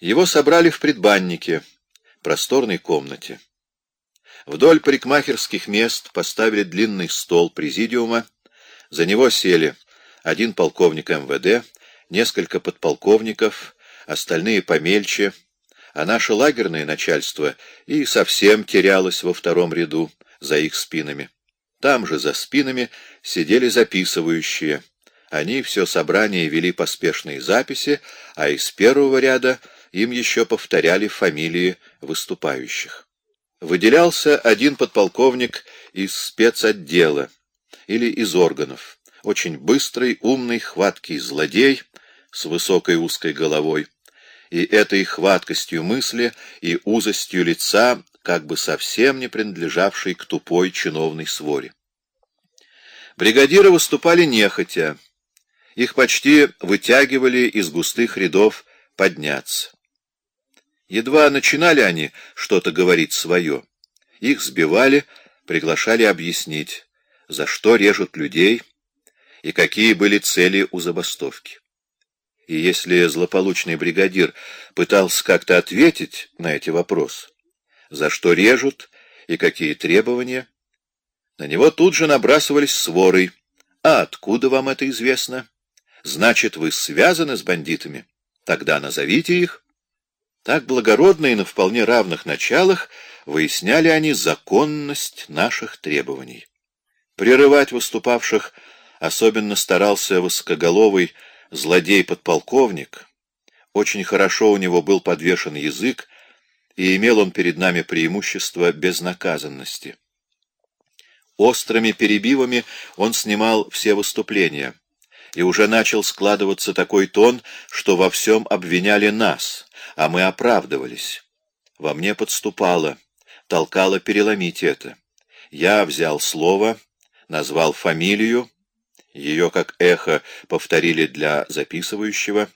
Его собрали в предбаннике, просторной комнате. Вдоль парикмахерских мест поставили длинный стол президиума, за него сели один полковник МВД, несколько подполковников, остальные помельче, а наше лагерное начальство и совсем терялось во втором ряду за их спинами. Там же за спинами сидели записывающие. Они все собрание вели поспешные записи, а из первого ряда им еще повторяли фамилии выступающих. Выделялся один подполковник из спецотдела или из органов, очень быстрый, умный, хваткий злодей с высокой узкой головой, и этой хваткостью мысли и узостью лица, как бы совсем не принадлежавшей к тупой чиновной своре. Бригадиры выступали нехотя, их почти вытягивали из густых рядов подняться. Едва начинали они что-то говорить свое. Их сбивали, приглашали объяснить, за что режут людей и какие были цели у забастовки. И если злополучный бригадир пытался как-то ответить на эти вопросы, за что режут и какие требования, на него тут же набрасывались сворой. «А откуда вам это известно? Значит, вы связаны с бандитами? Тогда назовите их». Так благородно и на вполне равных началах выясняли они законность наших требований. Прерывать выступавших особенно старался высокоголовый злодей-подполковник. Очень хорошо у него был подвешен язык, и имел он перед нами преимущество безнаказанности. Острыми перебивами он снимал все выступления — и уже начал складываться такой тон, что во всем обвиняли нас, а мы оправдывались. Во мне подступало, толкало переломить это. Я взял слово, назвал фамилию, ее как эхо повторили для записывающего.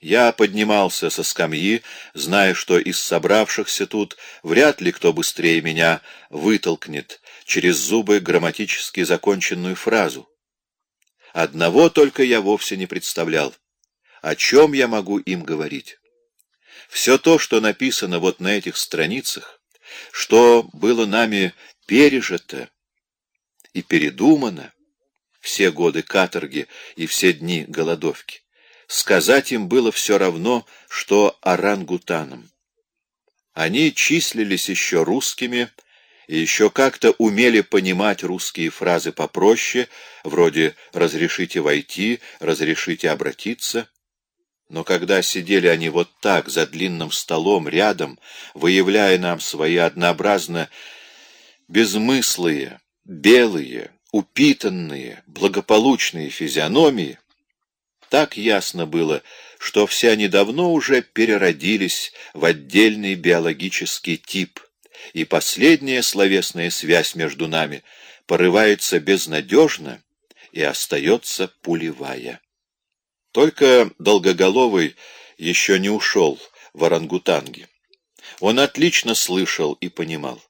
Я поднимался со скамьи, зная, что из собравшихся тут вряд ли кто быстрее меня вытолкнет через зубы грамматически законченную фразу. Одного только я вовсе не представлял. О чем я могу им говорить? Все то, что написано вот на этих страницах, что было нами пережито и передумано, все годы каторги и все дни голодовки, сказать им было все равно, что орангутанам. Они числились еще русскими, и еще как-то умели понимать русские фразы попроще, вроде «разрешите войти», «разрешите обратиться». Но когда сидели они вот так, за длинным столом, рядом, выявляя нам свои однообразно безмыслые, белые, упитанные, благополучные физиономии, так ясно было, что все они давно уже переродились в отдельный биологический тип — и последняя словесная связь между нами порывается безнадежно и остается пулевая. Только Долгоголовый еще не ушел в орангутанги. Он отлично слышал и понимал.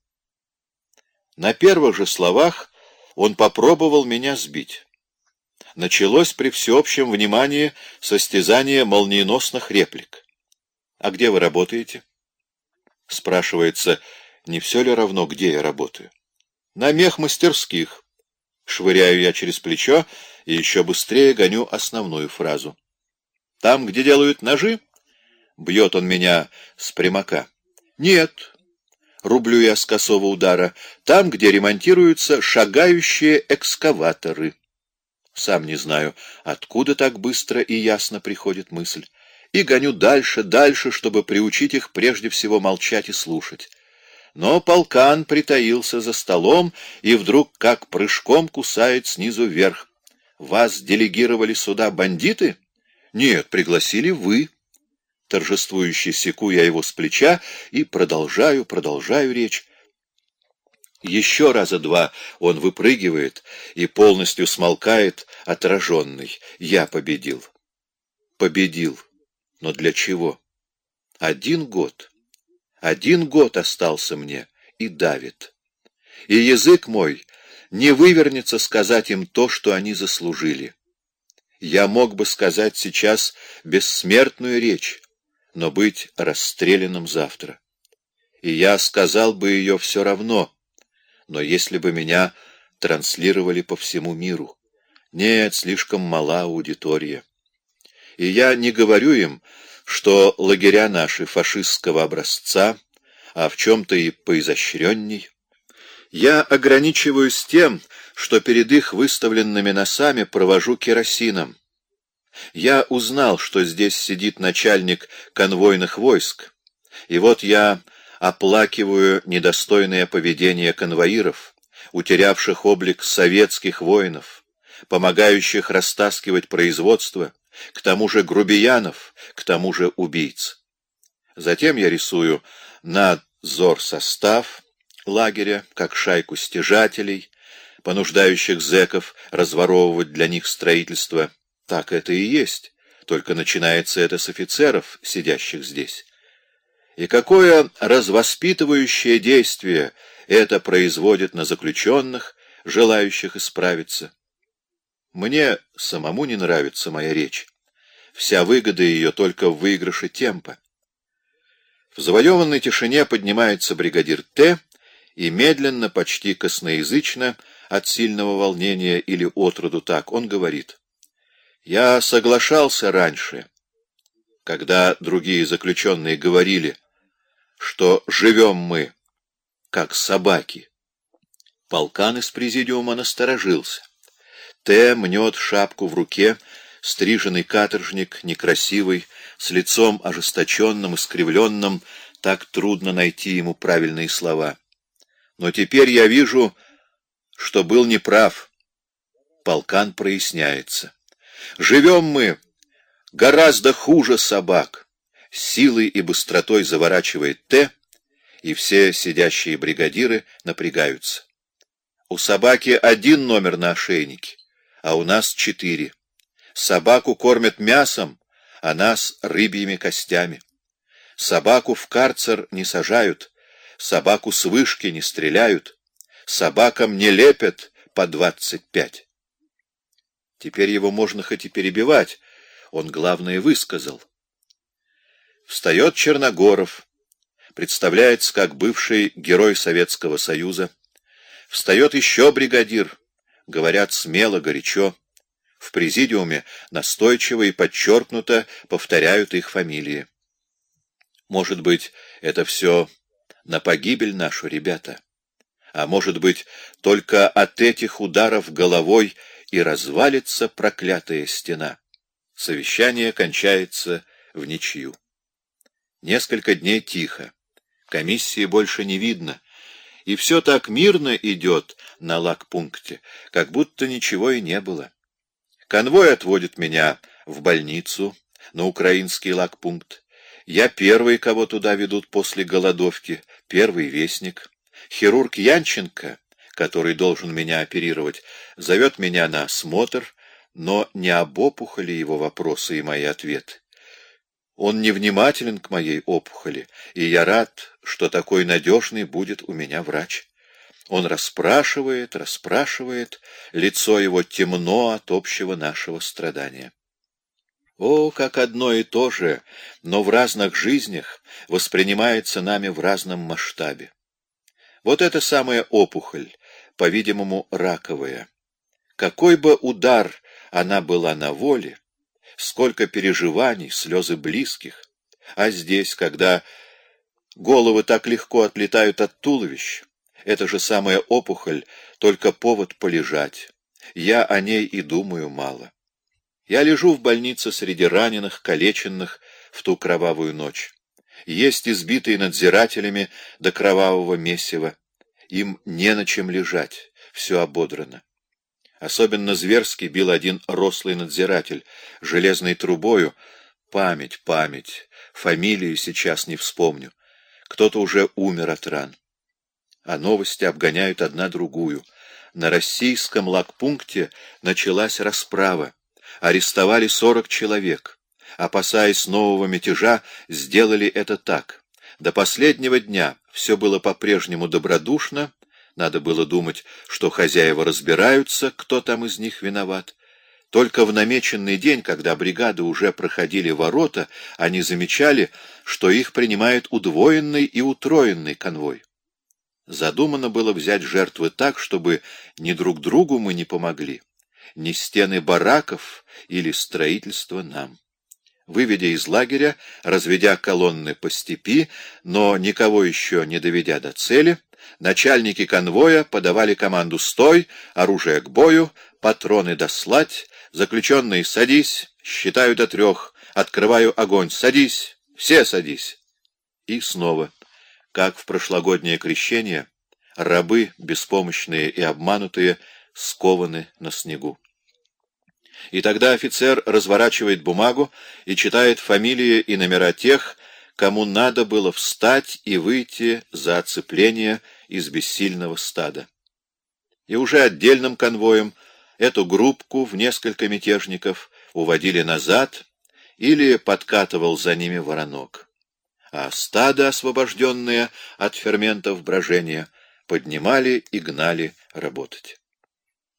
На первых же словах он попробовал меня сбить. Началось при всеобщем внимании состязание молниеносных реплик. «А где вы работаете?» Спрашивается, не все ли равно, где я работаю? На мех-мастерских. Швыряю я через плечо и еще быстрее гоню основную фразу. Там, где делают ножи? Бьет он меня с прямока. Нет. Рублю я с косого удара. Там, где ремонтируются шагающие экскаваторы. Сам не знаю, откуда так быстро и ясно приходит мысль. И гоню дальше, дальше, чтобы приучить их прежде всего молчать и слушать. Но полкан притаился за столом и вдруг как прыжком кусает снизу вверх. «Вас делегировали сюда бандиты?» «Нет, пригласили вы». Торжествующе секу я его с плеча и продолжаю, продолжаю речь. Еще раза два он выпрыгивает и полностью смолкает, отраженный. Я победил. Победил. Но для чего? Один год. Один год остался мне и давит. И язык мой не вывернется сказать им то, что они заслужили. Я мог бы сказать сейчас бессмертную речь, но быть расстрелянным завтра. И я сказал бы ее все равно, но если бы меня транслировали по всему миру. Нет, слишком мала аудитория. И я не говорю им, что лагеря наши фашистского образца, а в чем-то и поизощренней. Я ограничиваюсь тем, что перед их выставленными носами провожу керосином. Я узнал, что здесь сидит начальник конвойных войск, и вот я оплакиваю недостойное поведение конвоиров, утерявших облик советских воинов, помогающих растаскивать производство, к тому же грубиянов, к тому же убийц. Затем я рисую надзор состав лагеря, как шайку стяжателей, понуждающих зэков разворовывать для них строительство. Так это и есть, только начинается это с офицеров, сидящих здесь. И какое развоспитывающее действие это производит на заключенных, желающих исправиться. Мне самому не нравится моя речь. Вся выгода ее только в выигрыше темпа. В завоеванной тишине поднимается бригадир Т. и медленно, почти косноязычно, от сильного волнения или отроду так, он говорит. «Я соглашался раньше, когда другие заключенные говорили, что живем мы, как собаки». Полкан из президиума насторожился. Т. мнет шапку в руке, стриженный каторжник, некрасивый, с лицом ожесточенным, искривленным, так трудно найти ему правильные слова. Но теперь я вижу, что был неправ. Полкан проясняется. Живем мы гораздо хуже собак. Силой и быстротой заворачивает Т, и все сидящие бригадиры напрягаются. У собаки один номер на ошейнике а у нас четыре. Собаку кормят мясом, а нас рыбьими костями. Собаку в карцер не сажают, собаку с вышки не стреляют, собакам не лепят по двадцать пять. Теперь его можно хоть и перебивать, он главное высказал. Встает Черногоров, представляется как бывший герой Советского Союза. Встает еще бригадир, говорят смело, горячо. В президиуме настойчиво и подчеркнуто повторяют их фамилии. Может быть, это все на погибель нашу, ребята? А может быть, только от этих ударов головой и развалится проклятая стена? Совещание кончается в ничью. Несколько дней тихо. Комиссии больше не видно, и все так мирно идет на лагпункте, как будто ничего и не было. Конвой отводит меня в больницу, на украинский лагпункт. Я первый, кого туда ведут после голодовки, первый вестник. Хирург Янченко, который должен меня оперировать, зовет меня на осмотр, но не об опухоли его вопросы и мои ответы. Он невнимателен к моей опухоли, и я рад, что такой надежный будет у меня врач. Он расспрашивает, расспрашивает, лицо его темно от общего нашего страдания. О, как одно и то же, но в разных жизнях воспринимается нами в разном масштабе. Вот эта самая опухоль, по-видимому, раковая. Какой бы удар она была на воле, сколько переживаний, слезы близких. А здесь, когда головы так легко отлетают от туловища, это же самая опухоль, только повод полежать. Я о ней и думаю мало. Я лежу в больнице среди раненых, калеченных в ту кровавую ночь. Есть избитые надзирателями до кровавого месива. Им не на чем лежать, все ободрано. Особенно зверски бил один рослый надзиратель, железной трубою. Память, память, фамилию сейчас не вспомню. Кто-то уже умер от ран. А новости обгоняют одна другую. На российском лагпункте началась расправа. Арестовали сорок человек. Опасаясь нового мятежа, сделали это так. До последнего дня все было по-прежнему добродушно, надо было думать, что хозяева разбираются, кто там из них виноват. Только в намеченный день, когда бригады уже проходили ворота, они замечали, что их принимает удвоенный и утроенный конвой. Задумано было взять жертвы так, чтобы ни друг другу мы не помогли, ни стены бараков или строительство нам. Выведя из лагеря, разведя колонны по степи, но никого еще не доведя до цели, начальники конвоя подавали команду «Стой!», оружие к бою, патроны дослать, заключенные «Садись!», считаю до трех, открываю огонь «Садись!», все садись! И снова как в прошлогоднее крещение, рабы, беспомощные и обманутые, скованы на снегу. И тогда офицер разворачивает бумагу и читает фамилии и номера тех, кому надо было встать и выйти за оцепление из бессильного стада. И уже отдельным конвоем эту группку в несколько мятежников уводили назад или подкатывал за ними воронок а стадо, освобожденное от ферментов брожения, поднимали и гнали работать.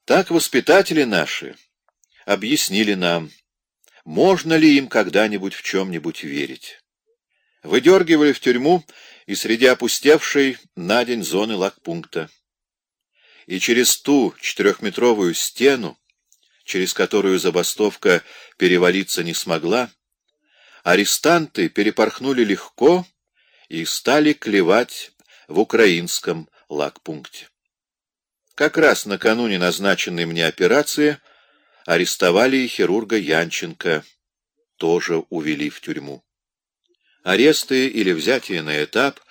Так воспитатели наши объяснили нам, можно ли им когда-нибудь в чем-нибудь верить. Выдергивали в тюрьму и среди опустевшей на день зоны лагпункта. И через ту четырехметровую стену, через которую забастовка перевалиться не смогла, арестанты перепорхнули легко и стали клевать в украинском лагпункте. Как раз накануне назначенной мне операции арестовали и хирурга Янченко, тоже увели в тюрьму. Аресты или взятие на этап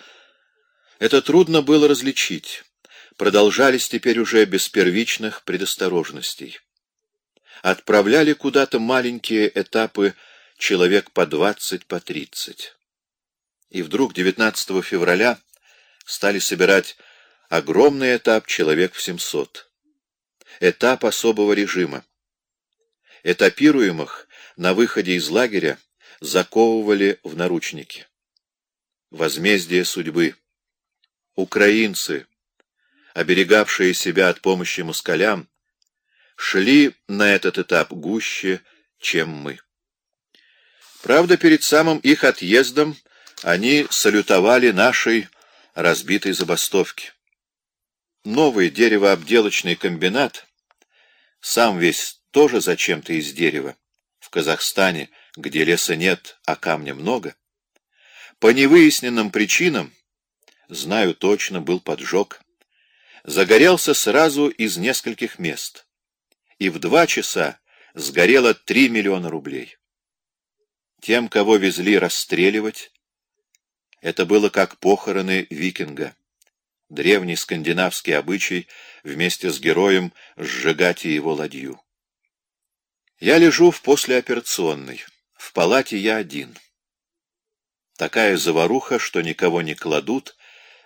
— это трудно было различить, продолжались теперь уже без первичных предосторожностей. Отправляли куда-то маленькие этапы человек по двадцать, по тридцать. И вдруг 19 февраля стали собирать огромный этап человек в 700. Этап особого режима. Этапируемых на выходе из лагеря заковывали в наручники. Возмездие судьбы. Украинцы, оберегавшие себя от помощи москалям, шли на этот этап гуще, чем мы. Правда, перед самым их отъездом они салютовали нашей разбитой забастовке. Новый деревообделочный комбинат, сам весь тоже зачем-то из дерева, в Казахстане, где леса нет, а камня много, по невыясненным причинам, знаю точно, был поджог, загорелся сразу из нескольких мест, и в два часа сгорело три миллиона рублей. Тем, кого везли расстреливать, это было как похороны викинга. Древний скандинавский обычай вместе с героем сжигать его ладью. Я лежу в послеоперационной. В палате я один. Такая заваруха, что никого не кладут,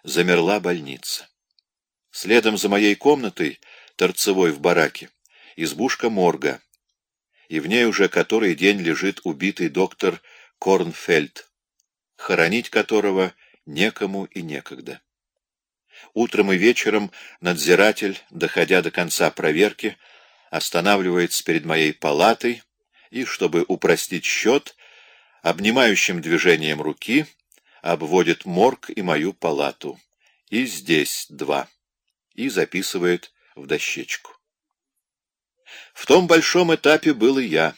замерла больница. Следом за моей комнатой, торцевой в бараке, избушка морга и в ней уже который день лежит убитый доктор Корнфельд, хоронить которого некому и некогда. Утром и вечером надзиратель, доходя до конца проверки, останавливается перед моей палатой и, чтобы упростить счет, обнимающим движением руки обводит морг и мою палату. И здесь два. И записывает в дощечку. В том большом этапе был и я.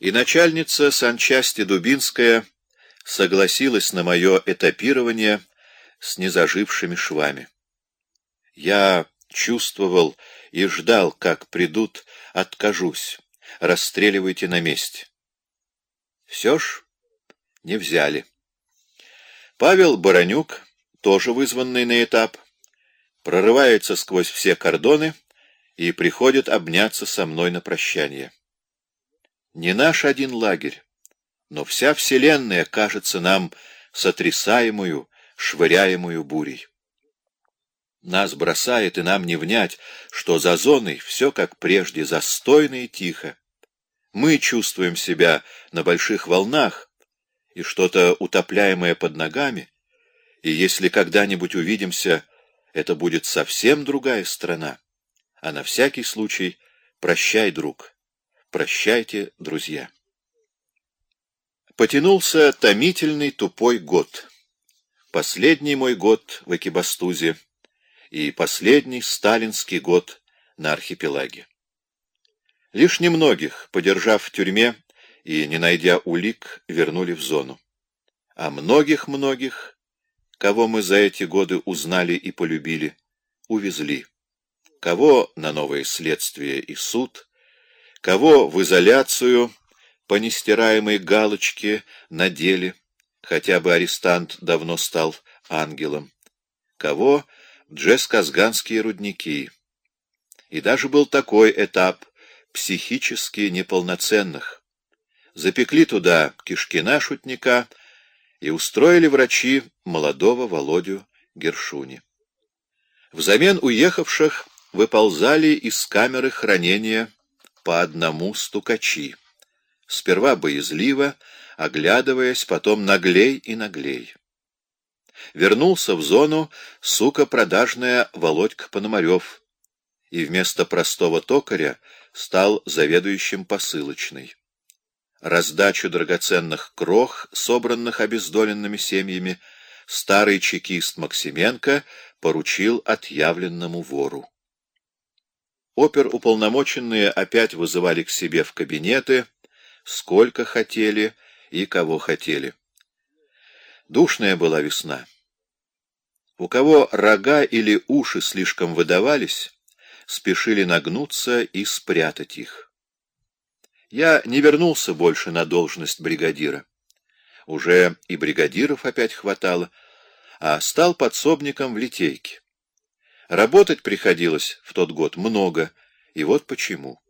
И начальница санчасти Дубинская согласилась на мое этапирование с незажившими швами. Я чувствовал и ждал, как придут, откажусь, расстреливайте на месте. Все ж не взяли. Павел Баранюк, тоже вызванный на этап, прорывается сквозь все кордоны и приходит обняться со мной на прощание. Не наш один лагерь, но вся вселенная кажется нам сотрясаемую, швыряемую бурей. Нас бросает, и нам не внять, что за зоной все как прежде, застойно и тихо. Мы чувствуем себя на больших волнах, и что-то утопляемое под ногами, и если когда-нибудь увидимся, это будет совсем другая страна. А на всякий случай прощай, друг, Прощайте, друзья. Потянулся томительный тупой год. Последний мой год в Экибастузе и последний сталинский год на архипелаге. Лишь немногих, подержав в тюрьме и не найдя улик, вернули в зону. А многих-многих, кого мы за эти годы узнали и полюбили, увезли. Кого на новое следствие и суд, кого в изоляцию по нестираемой галочке надели, хотя бы арестант давно стал ангелом, кого джесказганские рудники. И даже был такой этап психически неполноценных. Запекли туда Кишкина шутника и устроили врачи молодого Володю Гершуни. Взамен уехавших выползали из камеры хранения по одному стукачи. Сперва боязливо, оглядываясь, потом наглей и наглей. Вернулся в зону сука продажная Володька Пономарев и вместо простого токаря стал заведующим посылочной. Раздачу драгоценных крох, собранных обездоленными семьями, старый чекист Максименко поручил отъявленному вору. Оперуполномоченные опять вызывали к себе в кабинеты, сколько хотели и кого хотели. Душная была весна. У кого рога или уши слишком выдавались, спешили нагнуться и спрятать их. Я не вернулся больше на должность бригадира. Уже и бригадиров опять хватало, а стал подсобником в литейке. Работать приходилось в тот год много, и вот почему.